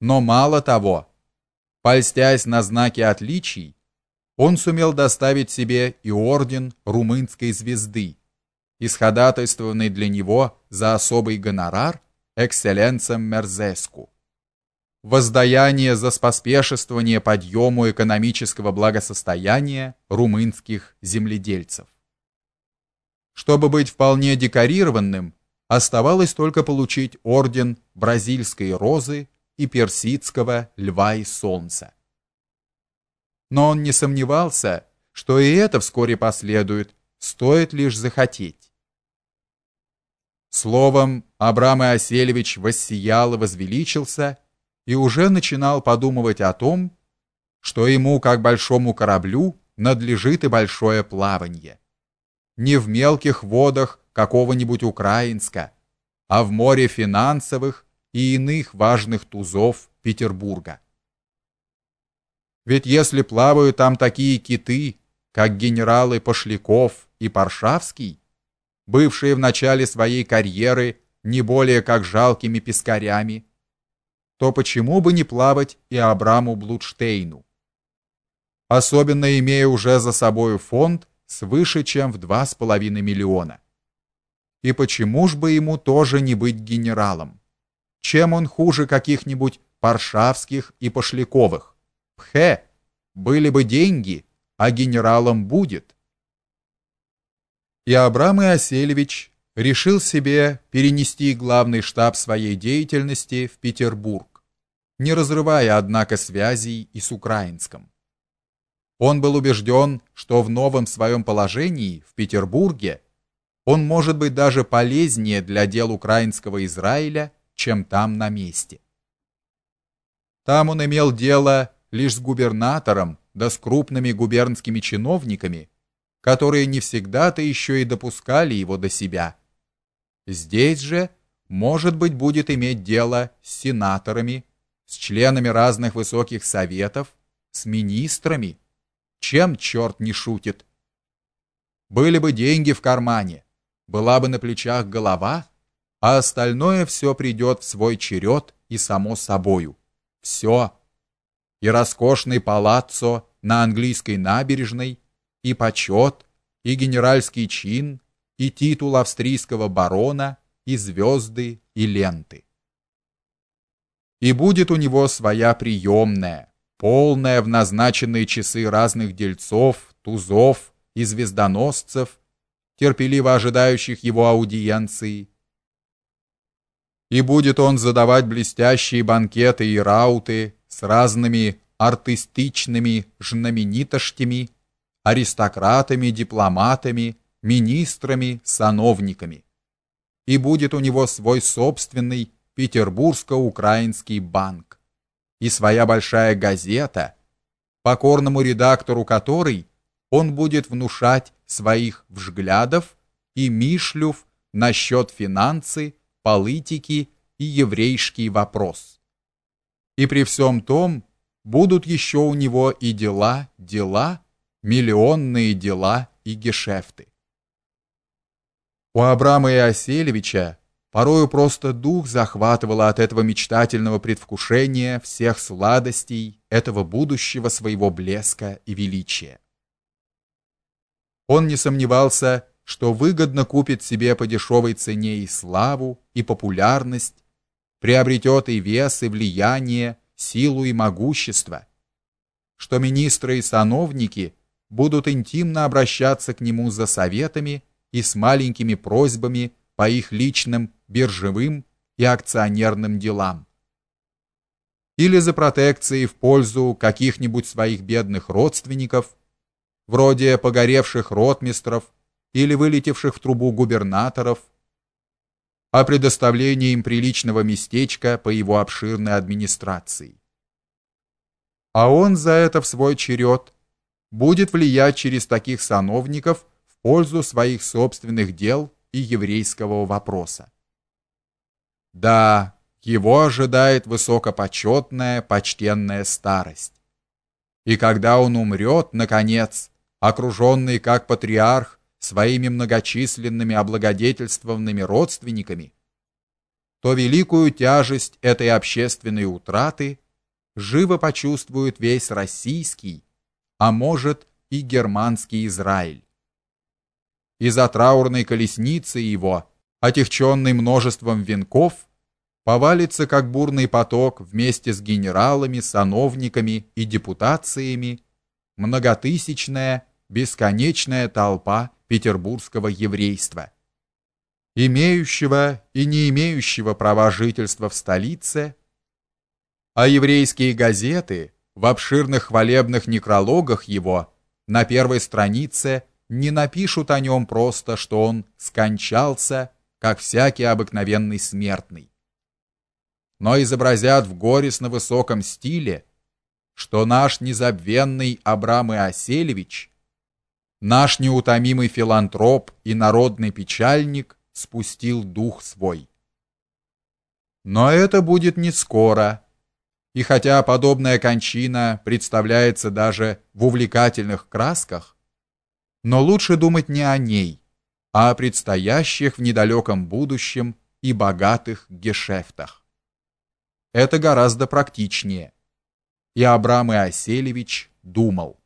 Но мало того, польстясь на знаки отличий, он сумел доставить себе и орден румынской звезды, исходатайствованный для него за особый гонорар экселленцем Мерзеску. Воздаяние за споспешествование подъему экономического благосостояния румынских земледельцев. Чтобы быть вполне декорированным, оставалось только получить орден бразильской розы и персидского льва и солнца. Но он не сомневался, что и это вскоре последует, стоит лишь захотеть. Словом, Абрам Иоселевич воссиял и возвеличился и уже начинал подумывать о том, что ему, как большому кораблю, надлежит и большое плавание. Не в мелких водах какого-нибудь Украинска, а в море финансовых и иных важных тузов Петербурга. Ведь если плавают там такие киты, как генералы Пошляков и Паршавский, бывшие в начале своей карьеры не более как жалкими пескарями, то почему бы не плавать и Абраму Блудштейну? Особенно имея уже за собой фонд свыше чем в два с половиной миллиона. И почему ж бы ему тоже не быть генералом? Чем он хуже каких-нибудь Паршавских и Пошляковых? Пхе, были бы деньги, а генералом будет. И Абрам Иоселевич решил себе перенести главный штаб своей деятельности в Петербург, не разрывая однако связей и с украинском. Он был убежден, что в новом своем положении в Петербурге он может быть даже полезнее для дел украинского Израиля, чем там на месте. Там он имел дело лишь с губернатором, да с крупными губернскими чиновниками, которые не всегда-то еще и допускали его до себя. Здесь же, может быть, будет иметь дело с сенаторами, с членами разных высоких советов, с министрами. Чем черт не шутит? Были бы деньги в кармане, была бы на плечах голова, а остальное все придет в свой черед и само собою. Все. И роскошный палаццо на английской набережной, и почет, и генеральский чин, и титул австрийского барона, и звезды, и ленты. И будет у него своя приемная, полная в назначенные часы разных дельцов, тузов и звездоносцев, терпеливо ожидающих его аудиенции. И будет он задавать блестящие банкеты и рауты с разными артистичными знаменитостями, аристократами, дипломатами, министрами, сановниками. И будет у него свой собственный Петербургско-украинский банк и своя большая газета, покорному редактору которой он будет внушать своих взглядов и мишлюв насчет финансы, политики и еврейский вопрос. И при всем том будут еще у него и дела, дела, миллионные дела и гешефты. У Абрама Иоселевича порою просто дух захватывало от этого мечтательного предвкушения всех сладостей этого будущего своего блеска и величия. Он не сомневался, что выгодно купит себе по дешевой цене и славу, и популярность, приобретет и вес, и влияние, силу и могущество, что министры и сановники будут интимно обращаться к нему за советами и с маленькими просьбами по их личным биржевым и акционерным делам или за протекцией в пользу каких-нибудь своих бедных родственников вроде погоревших ротмистров или вылетевших в трубу губернаторов, о предоставлении им приличного местечка по его обширной администрации. А он за это в свой черед будет влиять через таких сановников в пользу своих собственных дел и еврейского вопроса. Да, его ожидает высокопочетная, почтенная старость. И когда он умрет, наконец, окруженный как патриарх своими многочисленными облагодетельствованными родственниками, то великую тяжесть этой общественной утраты живо почувствует весь российский, а может и германский Израиль. Из-за траурной колесницы его, отягченной множеством венков, повалится как бурный поток вместе с генералами, сановниками и депутациями многотысячная, бесконечная толпа петербургского еврейства, имеющего и не имеющего права жительства в столице, а еврейские газеты в обширных хвалебных некрологах его на первой странице не напишут о нем просто, что он скончался, как всякий обыкновенный смертный, но изобразят в горестно высоком стиле, что наш незабвенный Абрам Иоселевич, наш неутомимый филантроп и народный печальник спустил дух свой. Но это будет не скоро. И хотя подобная кончина представляется даже в увлекательных красках, но лучше думать не о ней, а о предстоящих в недалеком будущем и богатых гешефтах. Это гораздо практичнее. И Абрам Иоселевич думал.